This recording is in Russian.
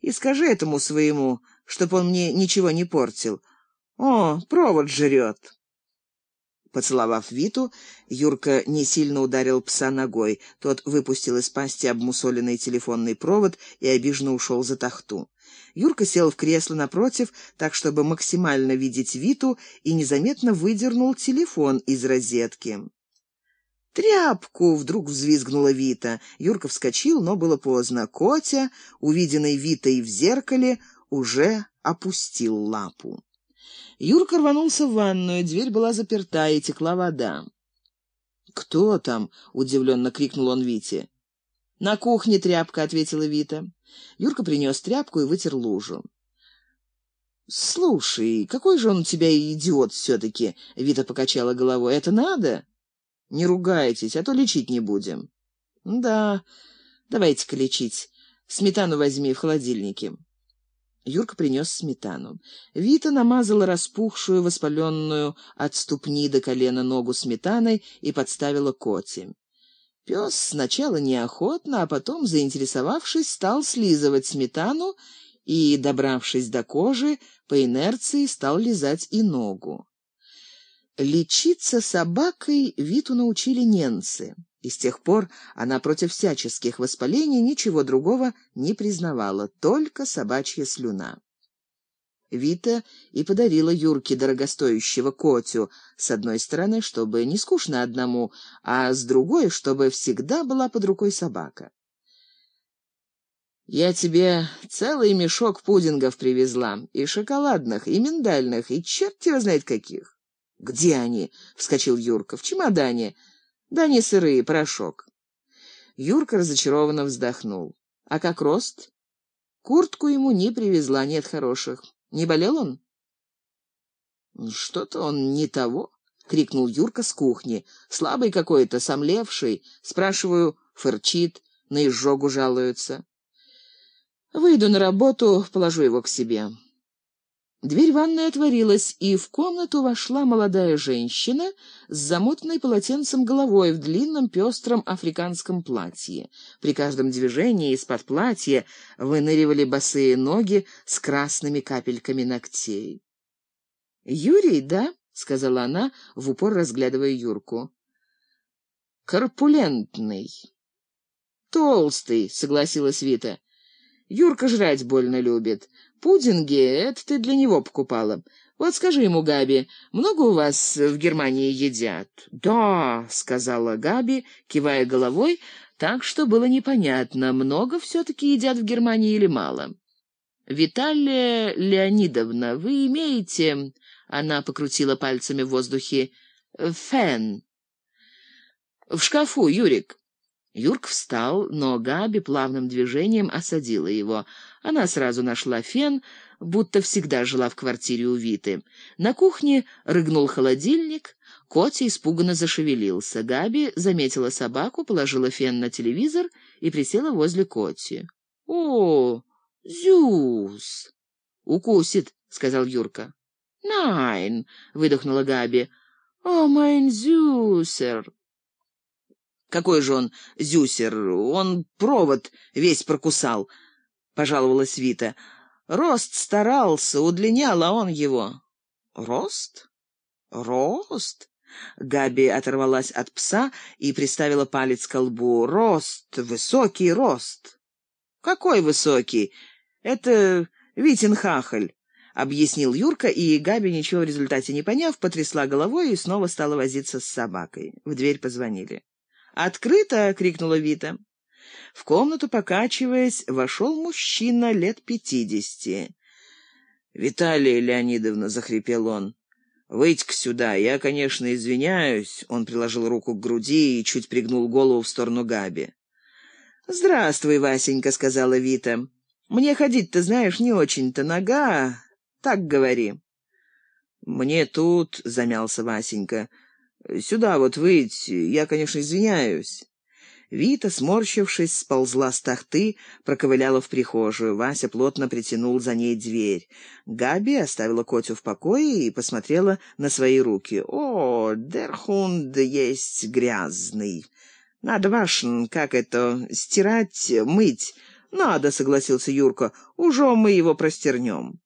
И скажи этому своему, чтоб он мне ничего не портил. О, провод жрет. Поцеловав Виту, Юрка не сильно ударил пса ногой. Тот выпустил из пасти обмусоленный телефонный провод и обиженно ушел за тахту. Юрка сел в кресло напротив, так чтобы максимально видеть Виту, и незаметно выдернул телефон из розетки. «Тряпку!» — вдруг взвизгнула Вита. Юрка вскочил, но было поздно. Котя, увиденный Витой в зеркале, уже опустил лапу. Юрка рванулся в ванную, дверь была заперта, и текла вода. «Кто там?» — удивленно крикнул он Вите. «На кухне тряпка», — ответила Вита. Юрка принес тряпку и вытер лужу. «Слушай, какой же он у тебя идиот все-таки?» — Вита покачала головой. «Это надо?» «Не ругайтесь, а то лечить не будем». «Да, давайте-ка лечить. Сметану возьми в холодильнике». Юрка принес сметану. Вита намазала распухшую, воспаленную от ступни до колена ногу сметаной и подставила коте. Пес сначала неохотно, а потом, заинтересовавшись, стал слизывать сметану и, добравшись до кожи, по инерции стал лизать и ногу. Лечиться собакой Виту научили ненцы, и с тех пор она против всяческих воспалений ничего другого не признавала, только собачья слюна. Вита и подарила Юрке дорогостоящего котю, с одной стороны, чтобы не скучно одному, а с другой, чтобы всегда была под рукой собака. «Я тебе целый мешок пудингов привезла, и шоколадных, и миндальных, и черт его знает каких». «Где они?» — вскочил Юрка. «В чемодане. Да не сырые, порошок». Юрка разочарованно вздохнул. «А как рост?» «Куртку ему не привезла, нет хороших. Не болел он?» «Что-то он не того», — крикнул Юрка с кухни. «Слабый какой-то, сомлевший. Спрашиваю, фырчит, на изжогу жалуется. Выйду на работу, положу его к себе». Дверь ванной отворилась, и в комнату вошла молодая женщина с замотанной полотенцем головой в длинном пестром африканском платье. При каждом движении из-под платья выныривали босые ноги с красными капельками ногтей. «Юрий, да?» — сказала она, в упор разглядывая Юрку. «Корпулентный». «Толстый», — согласилась Вита. «Юрка жрать больно любит». Пудинги — это ты для него покупала. Вот скажи ему, Габи, много у вас в Германии едят? Да, сказала Габи, кивая головой, так что было непонятно, много все-таки едят в Германии или мало. Виталия Леонидовна, вы имеете... Она покрутила пальцами в воздухе. Фен. В шкафу, Юрик. Юрк встал, но Габи плавным движением осадила его. Она сразу нашла фен, будто всегда жила в квартире у Виты. На кухне рыгнул холодильник, Котя испуганно зашевелился. Габи заметила собаку, положила фен на телевизор и присела возле Коти. — О, Зюс! — Укусит, — сказал Юрка. — Найн, — выдохнула Габи. — О, майн Зюсер! Какой же он зюсер? Он провод весь прокусал, — пожаловалась Вита. Рост старался, удлинял, а он его. Рост? Рост? Габи оторвалась от пса и приставила палец к лбу. Рост, высокий рост. Какой высокий? Это Витин хахаль. — объяснил Юрка, и Габи, ничего в результате не поняв, потрясла головой и снова стала возиться с собакой. В дверь позвонили. «Открыто!» — крикнула Вита. В комнату, покачиваясь, вошел мужчина лет пятидесяти. «Виталия Леонидовна», — захрипел он, — «выйдь-ка сюда. Я, конечно, извиняюсь». Он приложил руку к груди и чуть пригнул голову в сторону Габи. «Здравствуй, Васенька», — сказала Вита. «Мне ходить-то, знаешь, не очень-то нога. Так говори». «Мне тут», — замялся Васенька, — Сюда вот выйти. Я, конечно, извиняюсь». Вита, сморщившись, сползла с тахты, проковыляла в прихожую. Вася плотно притянул за ней дверь. Габи оставила Котю в покое и посмотрела на свои руки. «О, дерхунд есть грязный. Надо вашен, как это, стирать, мыть. «Надо», — согласился Юрка, — «уже мы его простернем».